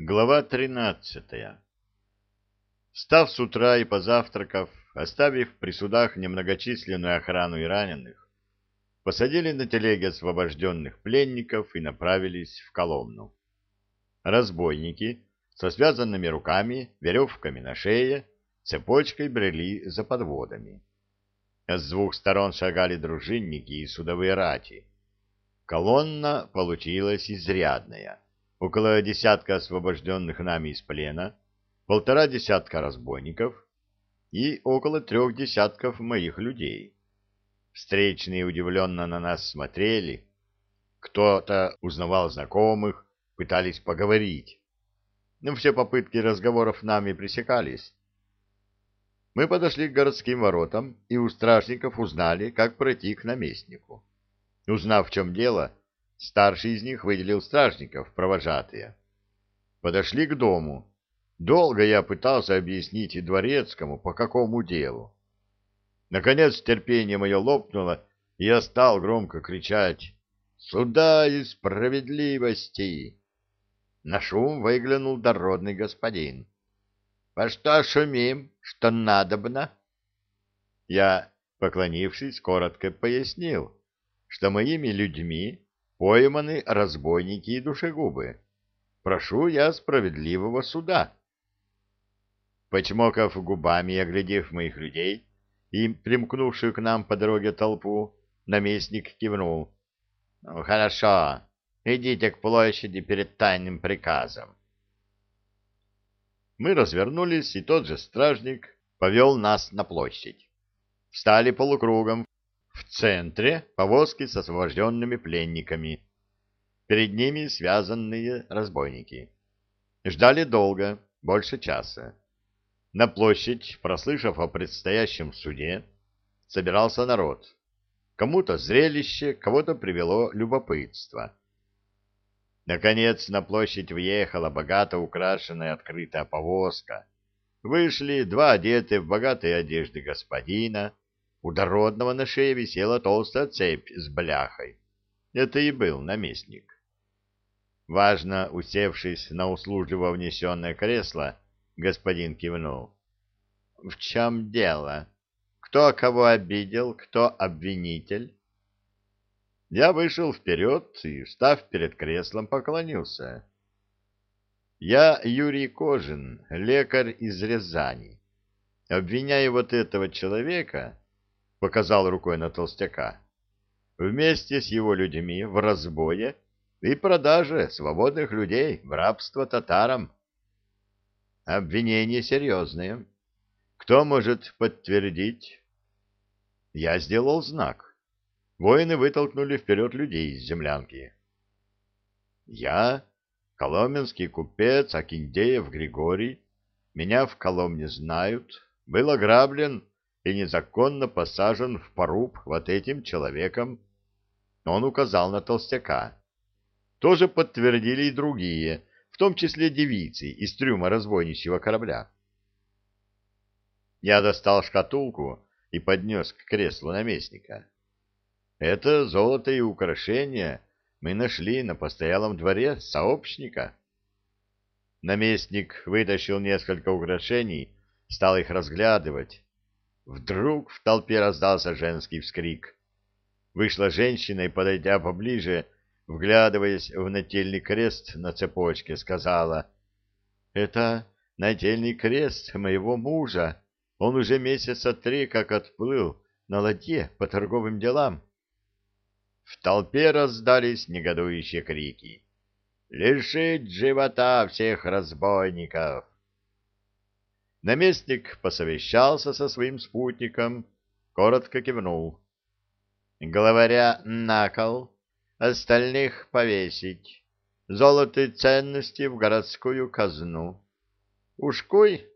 Глава тринадцатая Встав с утра и позавтракав, оставив при судах немногочисленную охрану и раненых, посадили на телеги освобожденных пленников и направились в Коломну. Разбойники со связанными руками, веревками на шее, цепочкой брели за подводами. С двух сторон шагали дружинники и судовые рати. Колонна получилась изрядная. Около десятка освобожденных нами из плена, полтора десятка разбойников и около трех десятков моих людей. Встречные удивленно на нас смотрели. Кто-то узнавал знакомых, пытались поговорить. Но все попытки разговоров нами пресекались. Мы подошли к городским воротам и у стражников узнали, как пройти к наместнику. Узнав, в чем дело, старший из них выделил стражников, провожатые. Подошли к дому. Долго я пытался объяснить дворецкому, по какому делу. Наконец терпение мое лопнуло, и я стал громко кричать «Суда и справедливости!». На шум выглянул дородный господин. «По что шумим? Что надобно?» Я, поклонившись, коротко пояснил, что моими людьми пойманы разбойники и душегубы. Прошу я справедливого суда. Почмокав губами и оглядев моих людей и примкнувшую к нам по дороге толпу, наместник кивнул. «Ну, — Хорошо, идите к площади перед тайным приказом. Мы развернулись, и тот же стражник повел нас на площадь. Встали полукругом в центре повозки с освобожденными пленниками. Перед ними связанные разбойники. Ждали долго, больше часа. На площадь, прослышав о предстоящем суде, собирался народ. Кому-то зрелище, кого-то привело любопытство. Наконец на площадь въехала богато украшенная открытая повозка. Вышли два одетые в богатые одежды господина. У дородного на шее висела толстая цепь с бляхой. Это и был наместник. Важно усевшись на услужливо внесенное кресло, господин кивнул. — В чем дело? Кто кого обидел, кто обвинитель? Я вышел вперед и, встав перед креслом, поклонился. Я Юрий Кожин, лекарь из Рязани. Обвиняю вот этого человека, показал рукой на толстяка, вместе с его людьми в разбое и продаже свободных людей в рабство татарам. Обвинение серьезное. Кто может подтвердить? Я сделал знак. Воины вытолкнули вперед людей из землянки. Я, коломенский купец Акиндеев Григорий, меня в Коломне знают, был ограблен и незаконно посажен в поруб вот этим человеком. Он указал на толстяка. Тоже подтвердили и другие, в том числе девицы из трюма разбойничьего корабля. Я достал шкатулку и поднес к креслу наместника. Это золото и украшения мы нашли на постоялом дворе сообщника. Наместник вытащил несколько украшений, стал их разглядывать. Вдруг в толпе раздался женский вскрик. Вышла женщина и, подойдя поближе, вглядываясь в нательный крест на цепочке, сказала, «Это нательный крест моего мужа. Он уже месяца три как отплыл на ладье по торговым делам. В толпе раздались негодующие крики. «Лишить живота всех разбойников!» Наместник посовещался со своим спутником, коротко кивнул. Главаря на кол, остальных повесить, золото и ценности в городскую казну. Ушкуй,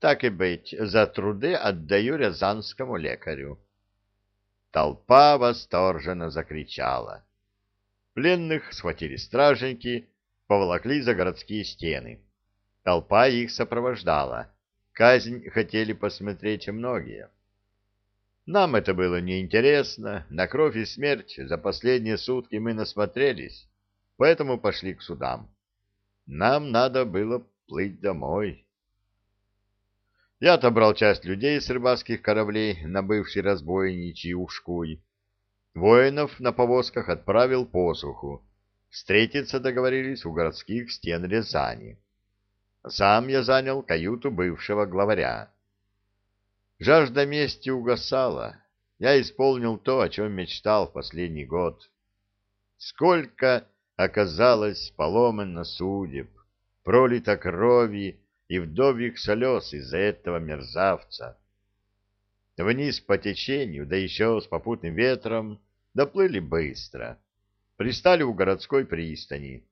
так и быть, за труды отдаю рязанскому лекарю. Толпа восторженно закричала. Пленных схватили стражники, поволокли за городские стены. Толпа их сопровождала. Казнь хотели посмотреть многие. Нам это было неинтересно, на кровь и смерть за последние сутки мы насмотрелись, поэтому пошли к судам. нам надо было плыть домой. Я отобрал часть людей с рыбацких кораблей на бывший разбойничий Ушкуй. Воинов на повозках отправил посуху. Встретиться договорились у городских стен Рязани. Сам я занял каюту бывшего главаря. Жажда мести угасала. Я исполнил то, о чем мечтал в последний год. Сколько оказалось поломано судеб, пролито крови и вдовьих слез из-за этого мерзавца. Вниз по течению, да еще с попутным ветром, доплыли быстро. Пристали у городской пристани.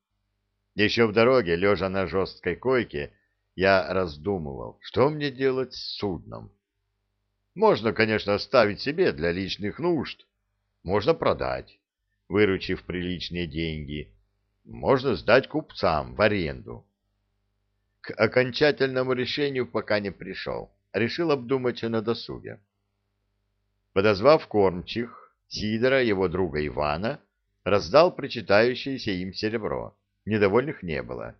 Еще в дороге, лежа на жесткой койке, я раздумывал, что мне делать с судном. Можно, конечно, оставить себе для личных нужд. Можно продать, выручив приличные деньги. Можно сдать купцам в аренду. К окончательному решению пока не пришел. Решил обдумать на досуге. Подозвав кормчих, Сидора, его друга Ивана, раздал причитающееся им серебро. Недовольных не было.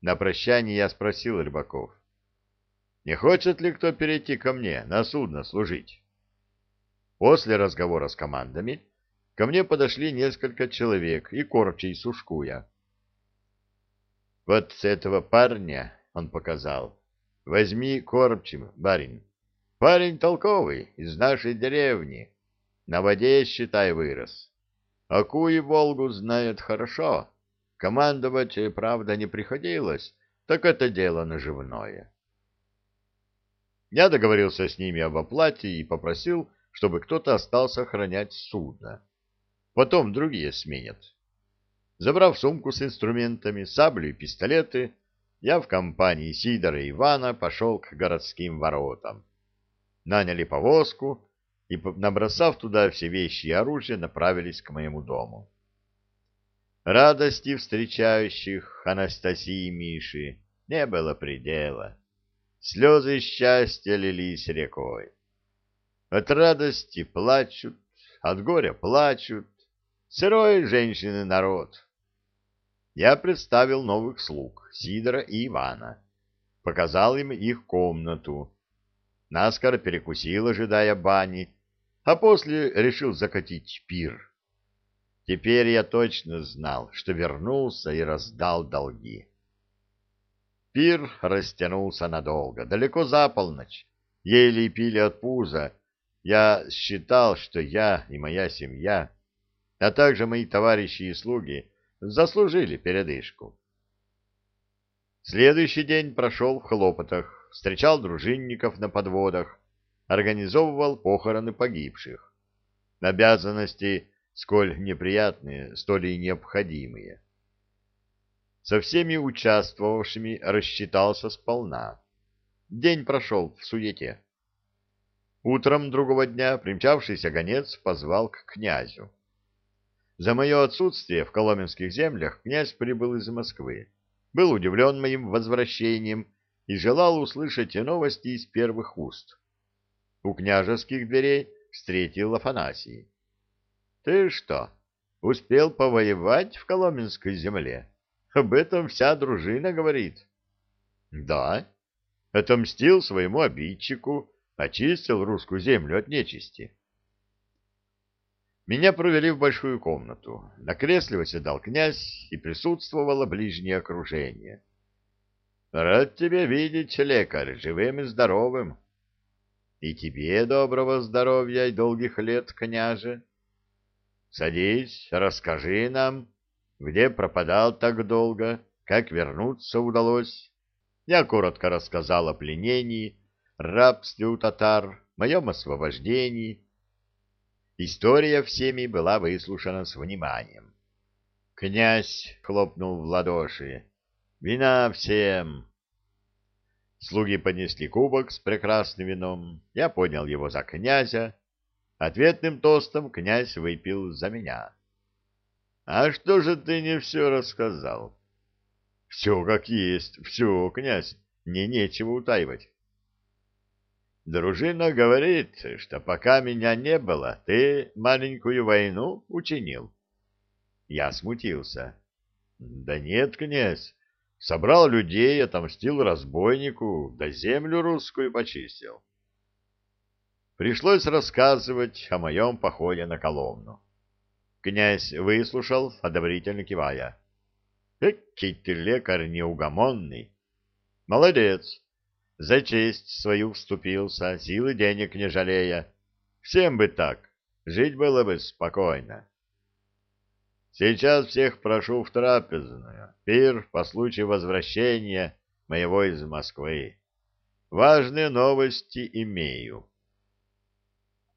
На прощание я спросил рыбаков. Не хочет ли кто перейти ко мне на судно служить? После разговора с командами ко мне подошли несколько человек и кормчий сушкуя. Вот с этого парня, он показал, возьми кормчим, барин. Парень толковый, из нашей деревни. На воде, считай, вырос. Аку и Волгу знает хорошо. Командовать, правда, не приходилось, так это дело наживное. Я договорился с ними об оплате и попросил, чтобы кто-то остался охранять судно. Потом другие сменят. Забрав сумку с инструментами, саблю и пистолеты, я в компании Сидора и Ивана пошел к городским воротам. Наняли повозку и, набросав туда все вещи и оружие, направились к моему дому. Радости встречающих Анастасии и Миши не было предела. Слезы счастья лились рекой. От радости плачут, от горя плачут, сырой женщины народ. Я представил новых слуг, Сидора и Ивана. Показал им их комнату. Наскоро перекусил, ожидая бани, а после решил закатить пир. Теперь я точно знал, что вернулся и раздал долги. Пир растянулся надолго, далеко за полночь. Еле пили от пуза. Я считал, что я и моя семья, а также мои товарищи и слуги, заслужили передышку. Следующий день прошел в хлопотах, встречал дружинников на подводах, организовывал похороны погибших. Обязанности, сколь неприятные, столь и необходимые. Со всеми участвовавшими рассчитался сполна. День прошел в суете. Утром другого дня примчавшийся гонец позвал к князю. За мое отсутствие в коломенских землях князь прибыл из Москвы, был удивлен моим возвращением и желал услышать новости из первых уст. У княжеских дверей встретил Афанасий. — Ты что, успел повоевать в коломенской земле? Об этом вся дружина говорит. — Да, отомстил своему обидчику, очистил русскую землю от нечисти. Меня провели в большую комнату. На кресле восседал князь, и присутствовало ближнее окружение. — Рад тебя видеть, лекарь, живым и здоровым. — И тебе доброго здоровья и долгих лет, княже. — Садись, расскажи нам, где пропадал так долго, как вернуться удалось. Я коротко рассказал о пленении, рабстве у татар, моем освобождении, История всеми была выслушана с вниманием. Князь хлопнул в ладоши. «Вина всем!» Слуги поднесли кубок с прекрасным вином. Я поднял его за князя. Ответным тостом князь выпил за меня. «А что же ты не все рассказал?» «Все как есть, все, князь, мне нечего утаивать». Дружина говорит, что пока меня не было, ты маленькую войну учинил. Я смутился. Да нет, князь, Собрал людей, отомстил разбойнику, да землю русскую почистил. Пришлось рассказывать о моем походе на Коломну. Князь выслушал, одобрительно кивая. Экий ты лекарь неугомонный. Молодец. За честь свою вступился, силы денег не жалея. Всем бы так, жить было бы спокойно. Сейчас всех прошу в трапезную, пир по случаю возвращения моего из Москвы. Важные новости имею.